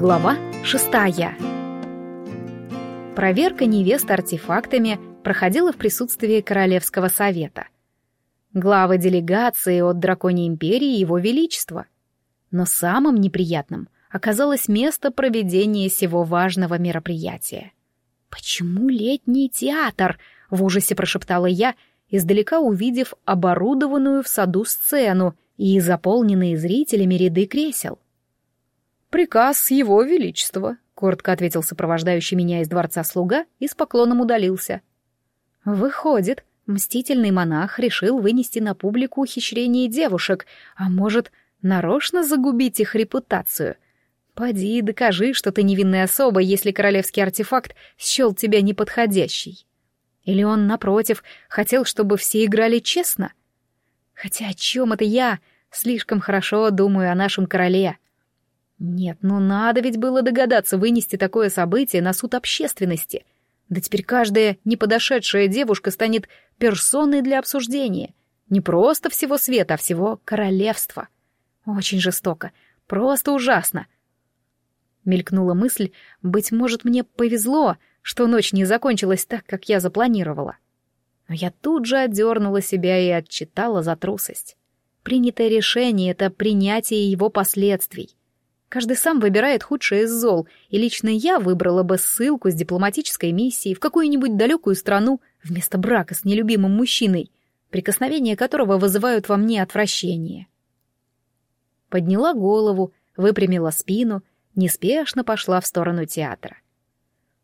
Глава шестая. Проверка невест артефактами проходила в присутствии Королевского совета. Главы делегации от Драконьей империи Его Величества. Но самым неприятным оказалось место проведения сего важного мероприятия. «Почему летний театр?» — в ужасе прошептала я, издалека увидев оборудованную в саду сцену и заполненные зрителями ряды кресел. «Приказ Его Величества», — коротко ответил сопровождающий меня из дворца слуга и с поклоном удалился. «Выходит, мстительный монах решил вынести на публику ухищрение девушек, а может, нарочно загубить их репутацию. Поди докажи, что ты невинная особа, если королевский артефакт счел тебя неподходящей. Или он, напротив, хотел, чтобы все играли честно? Хотя о чем это я? Слишком хорошо думаю о нашем короле. Нет, ну надо ведь было догадаться вынести такое событие на суд общественности. Да теперь каждая неподошедшая девушка станет персоной для обсуждения. Не просто всего света, а всего королевства. Очень жестоко, просто ужасно. Мелькнула мысль, быть может, мне повезло, что ночь не закончилась так, как я запланировала. Но я тут же отдернула себя и отчитала за трусость. Принятое решение — это принятие его последствий. Каждый сам выбирает худшее из зол, и лично я выбрала бы ссылку с дипломатической миссией в какую-нибудь далекую страну вместо брака с нелюбимым мужчиной, прикосновения которого вызывают во мне отвращение. Подняла голову, выпрямила спину, неспешно пошла в сторону театра.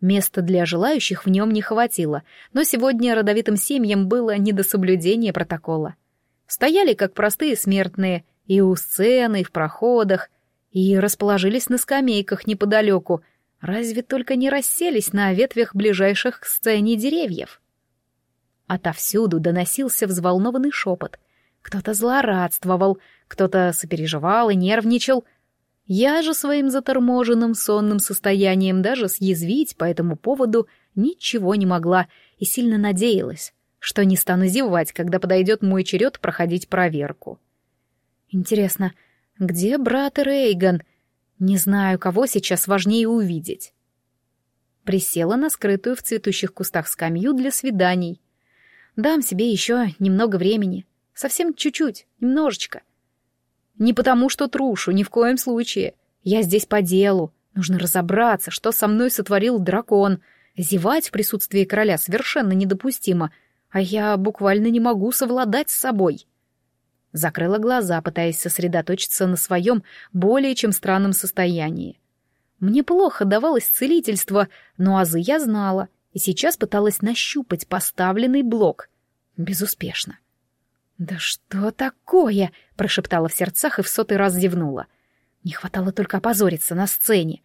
Места для желающих в нем не хватило, но сегодня родовитым семьям было не до соблюдения протокола. Стояли как простые смертные и у сцены, и в проходах, и расположились на скамейках неподалеку, разве только не расселись на ветвях ближайших к сцене деревьев. Отовсюду доносился взволнованный шепот. Кто-то злорадствовал, кто-то сопереживал и нервничал. Я же своим заторможенным сонным состоянием даже съязвить по этому поводу ничего не могла и сильно надеялась, что не стану зевать, когда подойдет мой черед проходить проверку. Интересно, — где брат Рейган? Не знаю, кого сейчас важнее увидеть. Присела на скрытую в цветущих кустах скамью для свиданий. Дам себе еще немного времени. Совсем чуть-чуть, немножечко. Не потому, что трушу, ни в коем случае. Я здесь по делу. Нужно разобраться, что со мной сотворил дракон. Зевать в присутствии короля совершенно недопустимо, а я буквально не могу совладать с собой. Закрыла глаза, пытаясь сосредоточиться на своем более чем странном состоянии. Мне плохо давалось целительство, но азы я знала, и сейчас пыталась нащупать поставленный блок. Безуспешно. «Да что такое?» — прошептала в сердцах и в сотый раз зевнула. Не хватало только опозориться на сцене.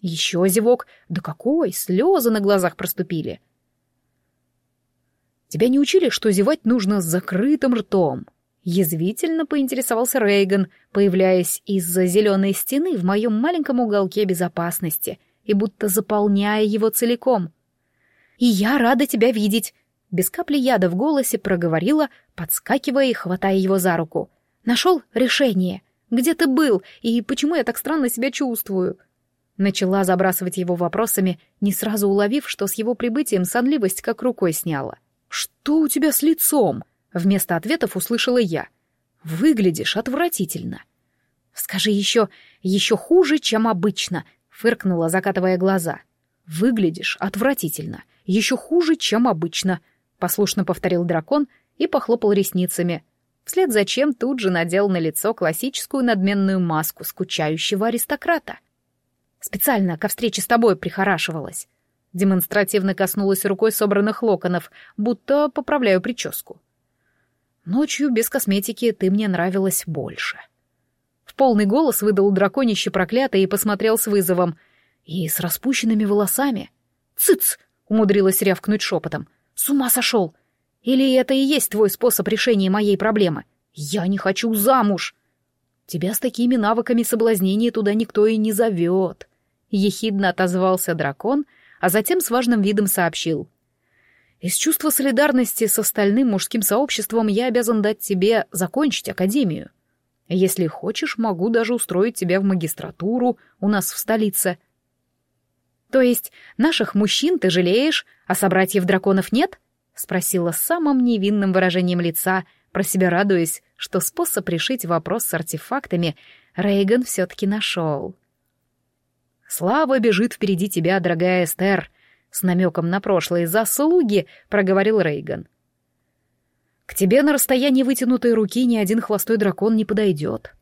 Еще зевок. Да какой! Слезы на глазах проступили. «Тебя не учили, что зевать нужно с закрытым ртом?» Язвительно поинтересовался Рейган, появляясь из-за зеленой стены в моем маленьком уголке безопасности и будто заполняя его целиком. «И я рада тебя видеть!» Без капли яда в голосе проговорила, подскакивая и хватая его за руку. «Нашел решение? Где ты был? И почему я так странно себя чувствую?» Начала забрасывать его вопросами, не сразу уловив, что с его прибытием сонливость как рукой сняла. «Что у тебя с лицом?» Вместо ответов услышала я. «Выглядишь отвратительно». «Скажи еще, еще хуже, чем обычно», — фыркнула, закатывая глаза. «Выглядишь отвратительно, еще хуже, чем обычно», — послушно повторил дракон и похлопал ресницами. Вслед за чем тут же надел на лицо классическую надменную маску скучающего аристократа. «Специально ко встрече с тобой прихорашивалась». Демонстративно коснулась рукой собранных локонов, будто поправляю прическу. Ночью без косметики ты мне нравилась больше. В полный голос выдал драконище проклятое и посмотрел с вызовом. И с распущенными волосами. «Цыц!» — умудрилась рявкнуть шепотом. «С ума сошел! Или это и есть твой способ решения моей проблемы? Я не хочу замуж!» «Тебя с такими навыками соблазнения туда никто и не зовет!» Ехидно отозвался дракон, а затем с важным видом сообщил. Из чувства солидарности с остальным мужским сообществом я обязан дать тебе закончить академию. Если хочешь, могу даже устроить тебя в магистратуру у нас в столице. То есть наших мужчин ты жалеешь, а собратьев драконов нет? Спросила с самым невинным выражением лица, про себя радуясь, что способ решить вопрос с артефактами Рейган все-таки нашел. «Слава бежит впереди тебя, дорогая Эстер», — с намеком на прошлые заслуги проговорил Рейган. «К тебе на расстоянии вытянутой руки ни один хвостой дракон не подойдет».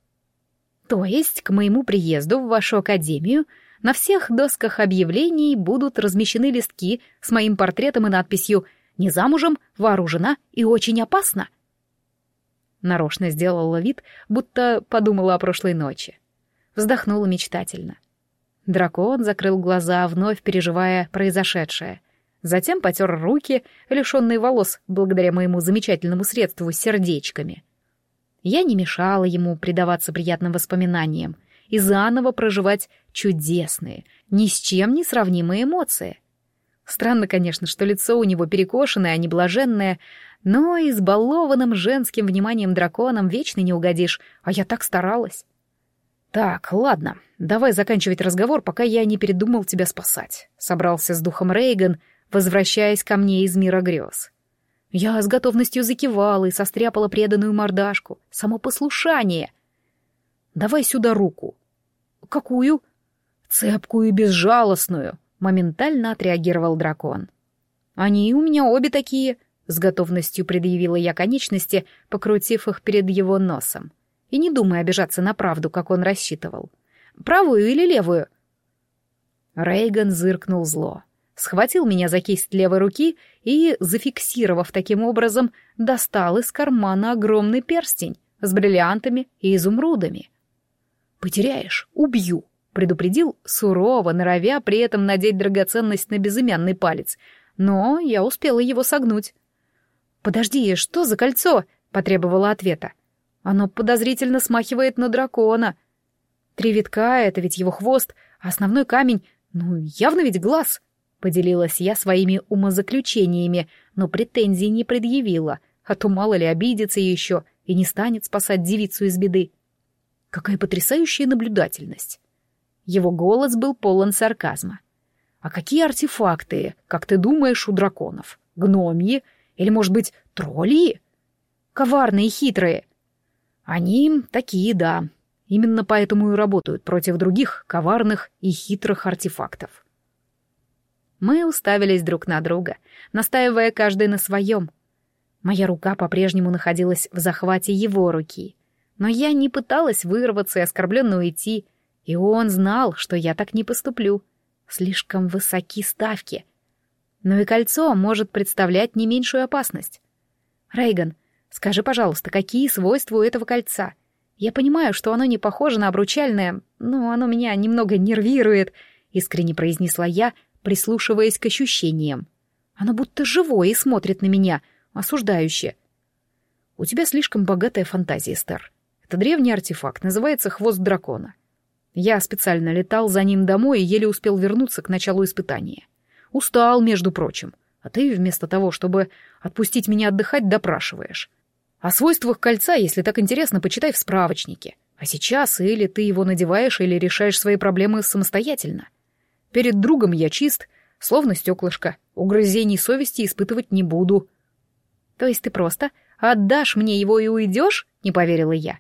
«То есть к моему приезду в вашу академию на всех досках объявлений будут размещены листки с моим портретом и надписью «Не замужем, вооружена и очень опасно»?» Нарочно сделала вид, будто подумала о прошлой ночи. Вздохнула мечтательно. Дракон закрыл глаза, вновь переживая произошедшее. Затем потер руки, лишенные волос, благодаря моему замечательному средству сердечками. Я не мешала ему предаваться приятным воспоминаниям и заново проживать чудесные, ни с чем не сравнимые эмоции. Странно, конечно, что лицо у него перекошенное, а не блаженное, но избалованным женским вниманием драконом вечно не угодишь, а я так старалась. «Так, ладно, давай заканчивать разговор, пока я не передумал тебя спасать», — собрался с духом Рейган, возвращаясь ко мне из мира грез. Я с готовностью закивала и состряпала преданную мордашку. Само послушание. «Давай сюда руку». «Какую?» «Цепкую и безжалостную», — моментально отреагировал дракон. «Они у меня обе такие», с готовностью предъявила я конечности, покрутив их перед его носом. И не думая обижаться на правду, как он рассчитывал. «Правую или левую?» Рейган зыркнул зло. Схватил меня за кисть левой руки и, зафиксировав таким образом, достал из кармана огромный перстень с бриллиантами и изумрудами. «Потеряешь — убью», — предупредил сурово, норовя при этом надеть драгоценность на безымянный палец, но я успела его согнуть. «Подожди, что за кольцо?» — потребовала ответа. «Оно подозрительно смахивает на дракона. Три витка — это ведь его хвост, а основной камень, ну, явно ведь глаз». Поделилась я своими умозаключениями, но претензий не предъявила, а то мало ли обидится еще и не станет спасать девицу из беды. Какая потрясающая наблюдательность. Его голос был полон сарказма. «А какие артефакты, как ты думаешь, у драконов? Гномьи или, может быть, тролли? Коварные и хитрые. Они такие, да. Именно поэтому и работают против других коварных и хитрых артефактов. Мы уставились друг на друга, настаивая каждый на своем. Моя рука по-прежнему находилась в захвате его руки. Но я не пыталась вырваться и оскорбленно уйти, и он знал, что я так не поступлю. Слишком высоки ставки — но и кольцо может представлять не меньшую опасность. Рейган, скажи, пожалуйста, какие свойства у этого кольца? Я понимаю, что оно не похоже на обручальное, но оно меня немного нервирует, искренне произнесла я, прислушиваясь к ощущениям. Оно будто живое и смотрит на меня, осуждающе. У тебя слишком богатая фантазия, Стар. Это древний артефакт, называется хвост дракона. Я специально летал за ним домой и еле успел вернуться к началу испытания. Устал, между прочим. А ты вместо того, чтобы отпустить меня отдыхать, допрашиваешь. О свойствах кольца, если так интересно, почитай в справочнике. А сейчас или ты его надеваешь, или решаешь свои проблемы самостоятельно. Перед другом я чист, словно стеклышко. Угрызений совести испытывать не буду. То есть ты просто отдашь мне его и уйдешь? Не поверила я.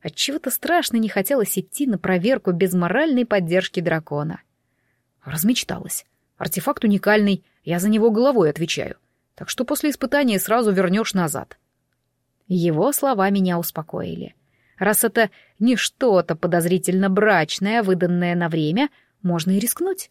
Отчего-то страшно не хотелось идти на проверку без моральной поддержки дракона. Размечталась. Артефакт уникальный, я за него головой отвечаю. Так что после испытания сразу вернешь назад. Его слова меня успокоили. Раз это не что-то подозрительно брачное, выданное на время, можно и рискнуть.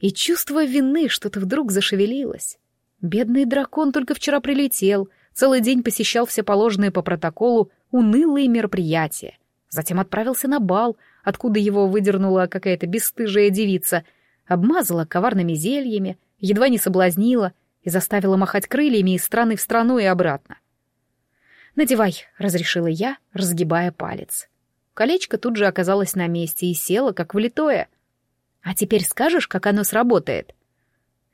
И чувство вины что-то вдруг зашевелилось. Бедный дракон только вчера прилетел, целый день посещал все положенные по протоколу унылые мероприятия. Затем отправился на бал, откуда его выдернула какая-то бесстыжая девица — обмазала коварными зельями, едва не соблазнила и заставила махать крыльями из страны в страну и обратно. «Надевай», — разрешила я, разгибая палец. Колечко тут же оказалось на месте и село, как влитое. «А теперь скажешь, как оно сработает?»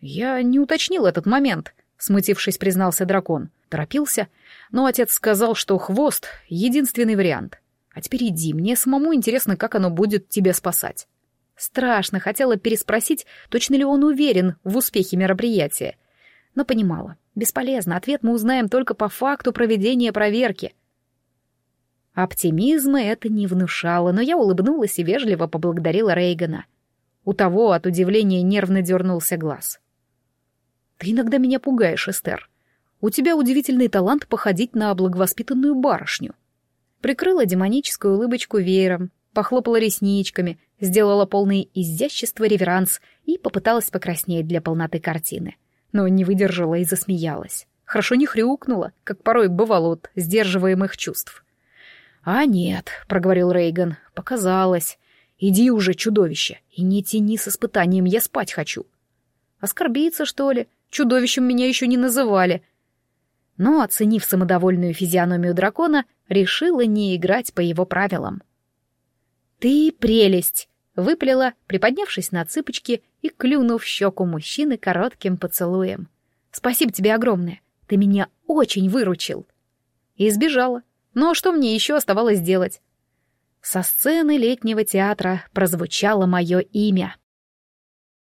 «Я не уточнил этот момент», — смутившись, признался дракон. Торопился, но отец сказал, что хвост — единственный вариант. А теперь иди, мне самому интересно, как оно будет тебя спасать. Страшно, хотела переспросить, точно ли он уверен в успехе мероприятия. Но понимала, бесполезно, ответ мы узнаем только по факту проведения проверки. Оптимизма это не внушало, но я улыбнулась и вежливо поблагодарила Рейгана. У того от удивления нервно дернулся глаз. «Ты иногда меня пугаешь, Эстер. У тебя удивительный талант походить на благовоспитанную барышню». Прикрыла демоническую улыбочку веером, похлопала ресничками, сделала полный изящество реверанс и попыталась покраснеть для полноты картины. Но не выдержала и засмеялась. Хорошо не хрюкнула, как порой бывало от сдерживаемых чувств. «А нет», — проговорил Рейган, — «показалось. Иди уже, чудовище, и не тяни с испытанием, я спать хочу». «Оскорбиться, что ли? Чудовищем меня еще не называли». Но, оценив самодовольную физиономию дракона, решила не играть по его правилам. «Ты прелесть!» — выплела, приподнявшись на цыпочки и клюнув щеку мужчины коротким поцелуем. «Спасибо тебе огромное, ты меня очень выручил!» И сбежала. А что мне еще оставалось делать? Со сцены летнего театра прозвучало мое имя.